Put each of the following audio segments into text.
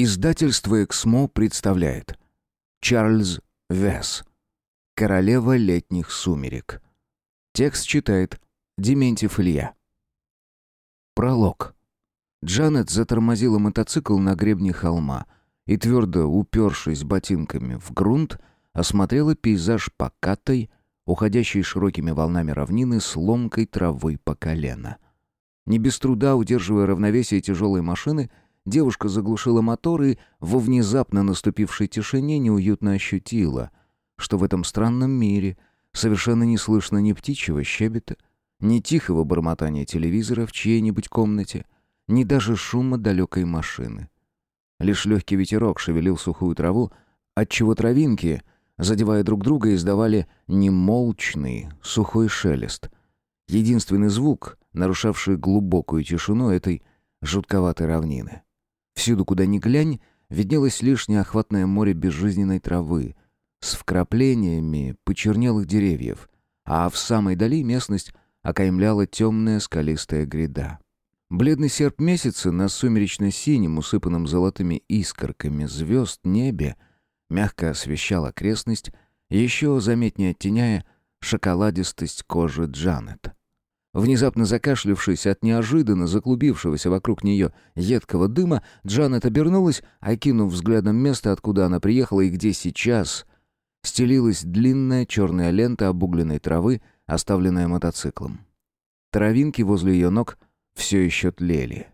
Издательство «Эксмо» представляет Чарльз Весс «Королева летних сумерек». Текст читает Дементьев Илья. Пролог. Джанет затормозила мотоцикл на гребне холма и, твердо упершись ботинками в грунт, осмотрела пейзаж покатой, уходящей широкими волнами равнины с ломкой травы по колено. Не без труда, удерживая равновесие тяжелой машины, Девушка заглушила мотор и во внезапно наступившей тишине неуютно ощутила, что в этом странном мире совершенно не слышно ни птичьего щебета, ни тихого бормотания телевизора в чьей-нибудь комнате, ни даже шума далекой машины. Лишь легкий ветерок шевелил сухую траву, отчего травинки, задевая друг друга, издавали немолчный, сухой шелест. Единственный звук, нарушавший глубокую тишину этой жутковатой равнины. Всюду, куда ни глянь, виднелось лишь неохватное море безжизненной травы с вкраплениями почернелых деревьев, а в самой дали местность окаймляла темная скалистая гряда. Бледный серп месяца на сумеречно-синем, усыпанном золотыми искорками звезд небе, мягко освещал окрестность, еще заметнее оттеняя шоколадистость кожи Джанет. Внезапно закашлявшись от неожиданно заклубившегося вокруг нее едкого дыма, Джанет обернулась, окинув взглядом место, откуда она приехала и где сейчас стелилась длинная черная лента обугленной травы, оставленная мотоциклом. Травинки возле ее ног все еще тлели.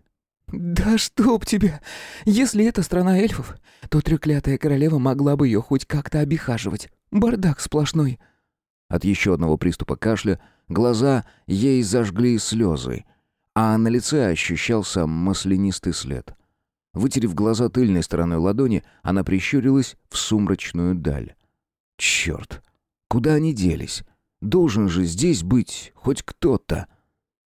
«Да чтоб тебя! Если это страна эльфов, то треклятая королева могла бы ее хоть как-то обихаживать. Бардак сплошной!» От еще одного приступа кашля Глаза ей зажгли слезы, а на лице ощущался маслянистый след. Вытерев глаза тыльной стороной ладони, она прищурилась в сумрачную даль. «Черт! Куда они делись? Должен же здесь быть хоть кто-то!»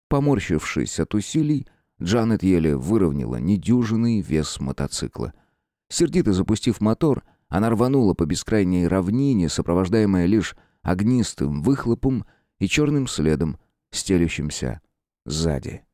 Поморщившись от усилий, Джанет еле выровняла недюжинный вес мотоцикла. Сердито запустив мотор, она рванула по бескрайней равнине, сопровождаемая лишь огнистым выхлопом и черным следом, стелющимся сзади.